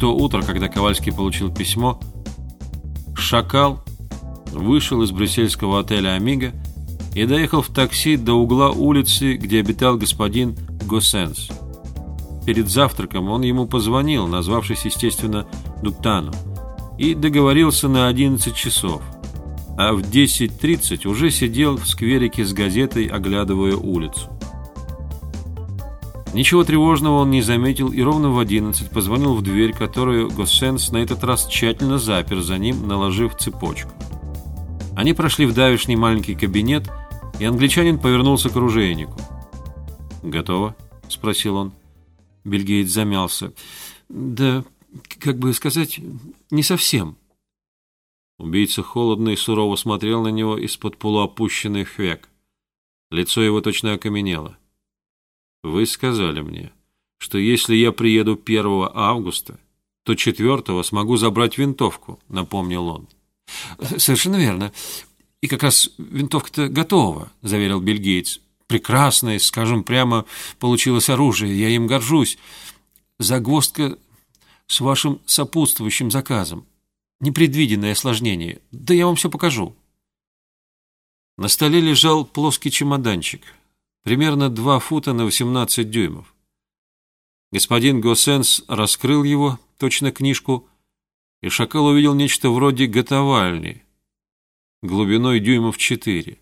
то утро, когда Ковальский получил письмо, Шакал вышел из брюссельского отеля «Амиго» и доехал в такси до угла улицы, где обитал господин Госсенс. Перед завтраком он ему позвонил, назвавшись, естественно, Дуктану, и договорился на 11 часов, а в 10.30 уже сидел в скверике с газетой, оглядывая улицу. Ничего тревожного он не заметил и ровно в 11 позвонил в дверь, которую Госсенс на этот раз тщательно запер за ним, наложив цепочку. Они прошли в давишний маленький кабинет, и англичанин повернулся к оружейнику. «Готово?» — спросил он. Бельгиец замялся. «Да, как бы сказать, не совсем». Убийца холодно и сурово смотрел на него из-под полуопущенных век. Лицо его точно окаменело. Вы сказали мне, что если я приеду 1 августа, то 4 смогу забрать винтовку, напомнил он. Совершенно верно. И как раз винтовка-то готова, заверил бельгиец. Прекрасное, скажем прямо, получилось оружие, я им горжусь. Загвоздка с вашим сопутствующим заказом. Непредвиденное осложнение. Да я вам все покажу. На столе лежал плоский чемоданчик – примерно 2 фута на 18 дюймов. Господин Госсенс раскрыл его, точно книжку, и шакал увидел нечто вроде готовальни, глубиной дюймов 4.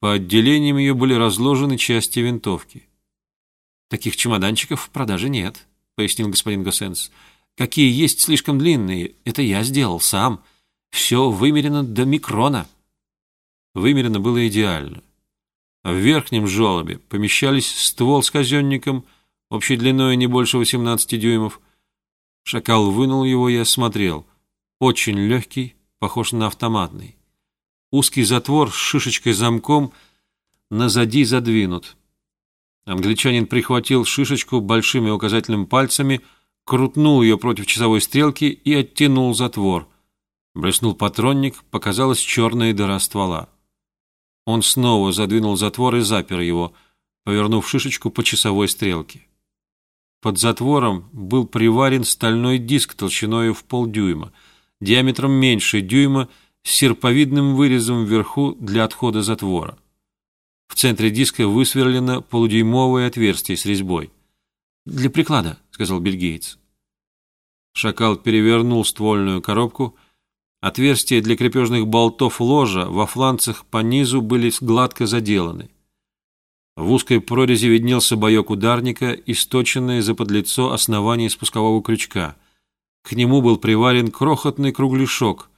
По отделениям ее были разложены части винтовки. «Таких чемоданчиков в продаже нет», — пояснил господин Госсенс. «Какие есть слишком длинные, это я сделал сам. Все вымерено до микрона». Вымерено было идеально. В верхнем желобе помещались ствол с казенником, общей длиной не больше 18 дюймов. Шакал вынул его и осмотрел. Очень легкий, похож на автоматный. Узкий затвор с шишечкой-замком назади задвинут. Англичанин прихватил шишечку большими указательными пальцами, крутнул ее против часовой стрелки и оттянул затвор. Блеснул патронник, показалась черная дыра ствола. Он снова задвинул затвор и запер его, повернув шишечку по часовой стрелке. Под затвором был приварен стальной диск толщиной в полдюйма, диаметром меньше дюйма, с серповидным вырезом вверху для отхода затвора. В центре диска высверлено полудюймовое отверстие с резьбой. «Для приклада», — сказал бельгиец. Шакал перевернул ствольную коробку Отверстия для крепежных болтов ложа во фланцах по низу были гладко заделаны. В узкой прорези виднелся боек ударника, источенное за подлицо основание спускового крючка. К нему был приварен крохотный кругляшок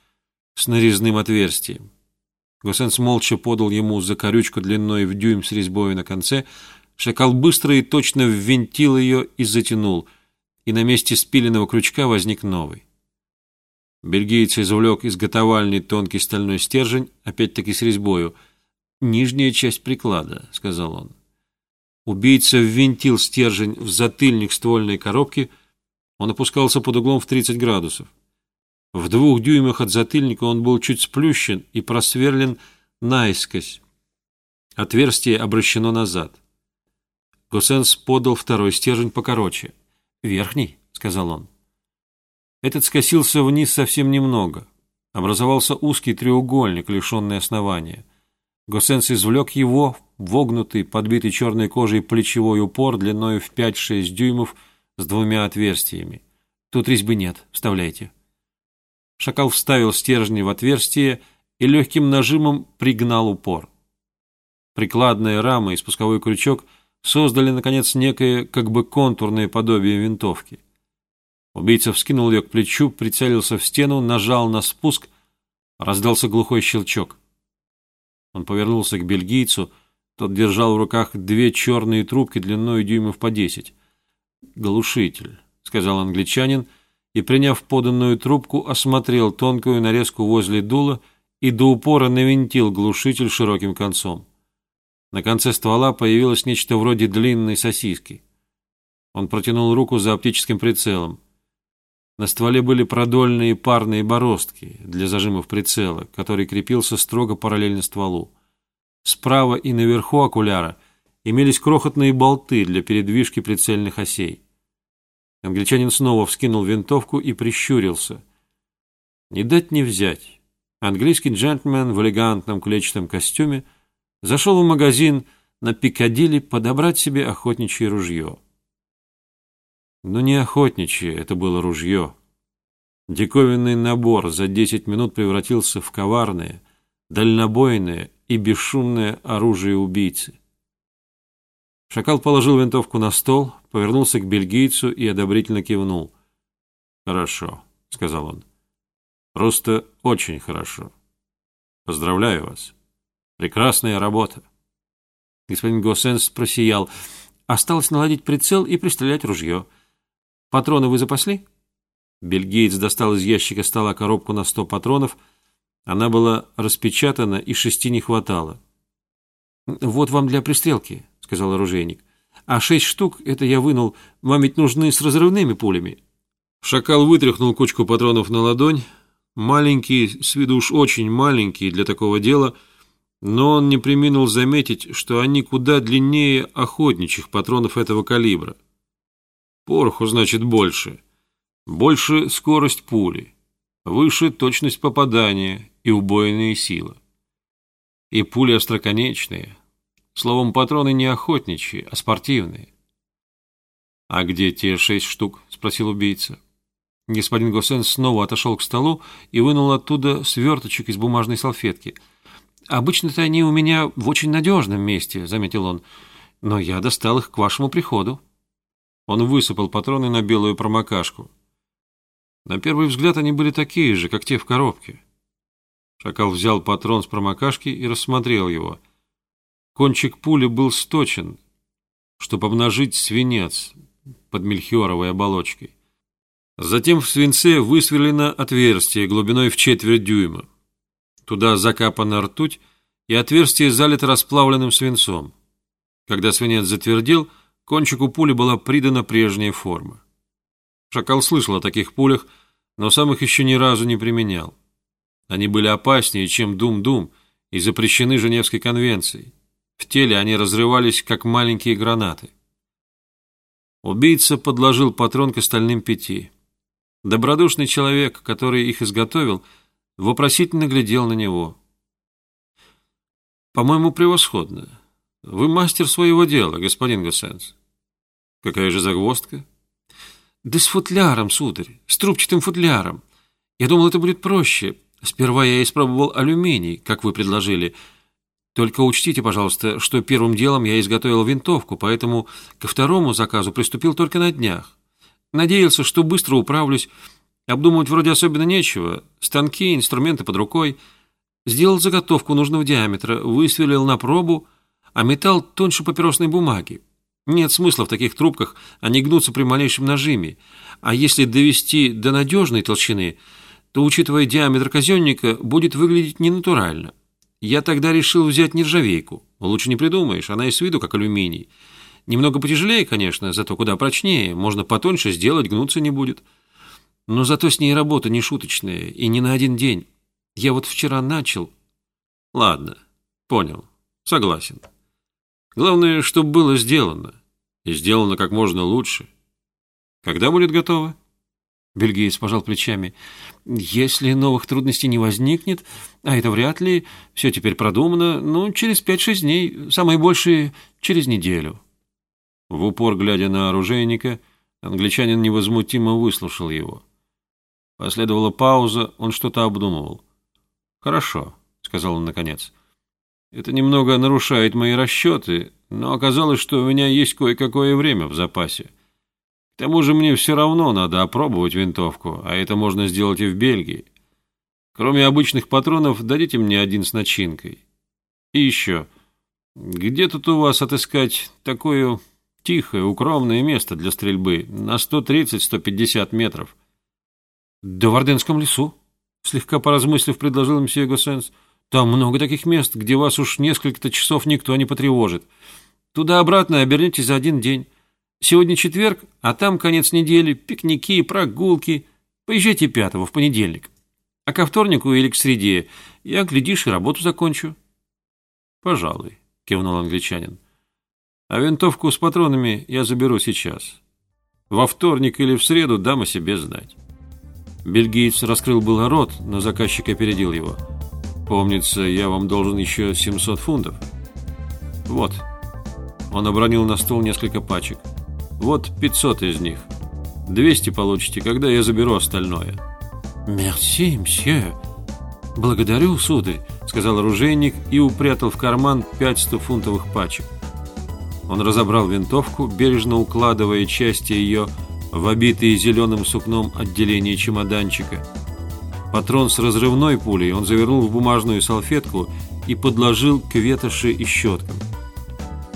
с нарезным отверстием. Гусенс молча подал ему закорючку длиной в дюйм с резьбой на конце. Шакал быстро и точно ввинтил ее и затянул, и на месте спиленного крючка возник новый. Бельгиец извлек из тонкий стальной стержень, опять-таки с резьбою. «Нижняя часть приклада», — сказал он. Убийца ввинтил стержень в затыльник ствольной коробки. Он опускался под углом в 30 градусов. В двух дюймах от затыльника он был чуть сплющен и просверлен наискось. Отверстие обращено назад. Гусенс подал второй стержень покороче. «Верхний», — сказал он. Этот скосился вниз совсем немного. Образовался узкий треугольник, лишенный основания. Госенс извлек его, вогнутый, подбитый черной кожей плечевой упор длиной в 5-6 дюймов с двумя отверстиями. Тут резьбы нет, вставляйте. Шакал вставил стержни в отверстие и легким нажимом пригнал упор. Прикладная рама и спусковой крючок создали, наконец, некое как бы контурное подобие винтовки. Убийца вскинул ее к плечу, прицелился в стену, нажал на спуск, раздался глухой щелчок. Он повернулся к бельгийцу, тот держал в руках две черные трубки длиной дюймов по десять. «Глушитель», — сказал англичанин, и, приняв поданную трубку, осмотрел тонкую нарезку возле дула и до упора навинтил глушитель широким концом. На конце ствола появилось нечто вроде длинной сосиски. Он протянул руку за оптическим прицелом. На стволе были продольные парные бороздки для зажимов прицела, который крепился строго параллельно стволу. Справа и наверху окуляра имелись крохотные болты для передвижки прицельных осей. Англичанин снова вскинул винтовку и прищурился. Не дать не взять. Английский джентльмен в элегантном клетчатом костюме зашел в магазин на Пикадилли подобрать себе охотничье ружье. Но не охотничье, это было ружье. Диковинный набор за десять минут превратился в коварное, дальнобойное и бесшумное оружие убийцы. Шакал положил винтовку на стол, повернулся к бельгийцу и одобрительно кивнул. «Хорошо», — сказал он. «Просто очень хорошо. Поздравляю вас. Прекрасная работа». Господин Госсенс просиял. «Осталось наладить прицел и пристрелять ружье. Патроны вы запасли?» Бельгиец достал из ящика стола коробку на сто патронов. Она была распечатана, и шести не хватало. «Вот вам для пристрелки», — сказал оружейник. «А шесть штук — это я вынул. Вам ведь нужны с разрывными пулями». Шакал вытряхнул кучку патронов на ладонь. Маленький, с виду уж очень маленький для такого дела, но он не приминул заметить, что они куда длиннее охотничьих патронов этого калибра. Пороху, значит, больше. Больше скорость пули, выше точность попадания и убойная сила. И пули остроконечные. Словом, патроны не охотничьи, а спортивные. «А где те шесть штук?» — спросил убийца. Господин Госсен снова отошел к столу и вынул оттуда сверточек из бумажной салфетки. «Обычно-то они у меня в очень надежном месте», — заметил он. «Но я достал их к вашему приходу». Он высыпал патроны на белую промокашку. На первый взгляд они были такие же, как те в коробке. Шакал взял патрон с промокашки и рассмотрел его. Кончик пули был сточен, чтобы обнажить свинец под мельхиоровой оболочкой. Затем в свинце высверлено отверстие глубиной в четверть дюйма. Туда закапана ртуть, и отверстие залито расплавленным свинцом. Когда свинец затвердел, кончику пули была придана прежняя форма. Шакал слышал о таких пулях, но сам их еще ни разу не применял. Они были опаснее, чем Дум-Дум, и запрещены Женевской конвенцией. В теле они разрывались, как маленькие гранаты. Убийца подложил патрон к остальным пяти. Добродушный человек, который их изготовил, вопросительно глядел на него. «По-моему, превосходно. Вы мастер своего дела, господин Госсенс. Какая же загвоздка?» «Да с футляром, сударь, с трубчатым футляром. Я думал, это будет проще. Сперва я испробовал алюминий, как вы предложили. Только учтите, пожалуйста, что первым делом я изготовил винтовку, поэтому ко второму заказу приступил только на днях. Надеялся, что быстро управлюсь. Обдумывать вроде особенно нечего. Станки, инструменты под рукой. Сделал заготовку нужного диаметра, высверлил на пробу, а металл тоньше папиросной бумаги. Нет смысла в таких трубках, они гнутся при малейшем нажиме. А если довести до надежной толщины, то, учитывая диаметр казенника, будет выглядеть ненатурально. Я тогда решил взять нержавейку. Лучше не придумаешь, она и с виду как алюминий. Немного потяжелее, конечно, зато куда прочнее. Можно потоньше сделать, гнуться не будет. Но зато с ней работа не шуточная и не на один день. Я вот вчера начал. Ладно, понял, согласен. Главное, чтобы было сделано. И сделано как можно лучше. Когда будет готово? Бельгиец пожал плечами. Если новых трудностей не возникнет, а это вряд ли, все теперь продумано, ну, через пять-шесть дней, самое большее через неделю. В упор, глядя на оружейника, англичанин невозмутимо выслушал его. Последовала пауза, он что-то обдумывал. «Хорошо», — сказал он наконец. Это немного нарушает мои расчеты, но оказалось, что у меня есть кое-какое время в запасе. К тому же мне все равно надо опробовать винтовку, а это можно сделать и в Бельгии. Кроме обычных патронов, дадите мне один с начинкой. И еще, где тут у вас отыскать такое тихое, укромное место для стрельбы на 130-150 метров? Да в Орденском лесу, слегка поразмыслив, предложил мсье Госсенс. Там много таких мест, где вас уж несколько-то часов никто не потревожит. Туда-обратно обернетесь за один день. Сегодня четверг, а там конец недели, пикники, прогулки. Поезжайте пятого в понедельник. А ко вторнику или к среде я, глядишь, и работу закончу. Пожалуй, кивнул англичанин. А винтовку с патронами я заберу сейчас. Во вторник или в среду дам о себе знать. Бельгиец раскрыл было рот, но заказчик опередил его. Помнится, я вам должен еще 700 фунтов. Вот. Он обронил на стол несколько пачек. Вот 500 из них. 200 получите, когда я заберу остальное. «Мерси, мсье!» «Благодарю, сударь», — сказал оружейник и упрятал в карман пять стофунтовых пачек. Он разобрал винтовку, бережно укладывая части ее в обитые зеленым сукном отделение чемоданчика. Патрон с разрывной пулей он завернул в бумажную салфетку и подложил к ветоши и щеткам.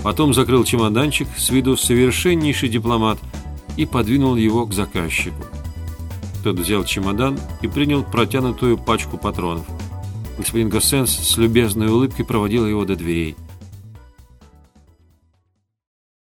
Потом закрыл чемоданчик с виду совершеннейший дипломат и подвинул его к заказчику. Тот взял чемодан и принял протянутую пачку патронов. Господин Госсенс с любезной улыбкой проводил его до дверей.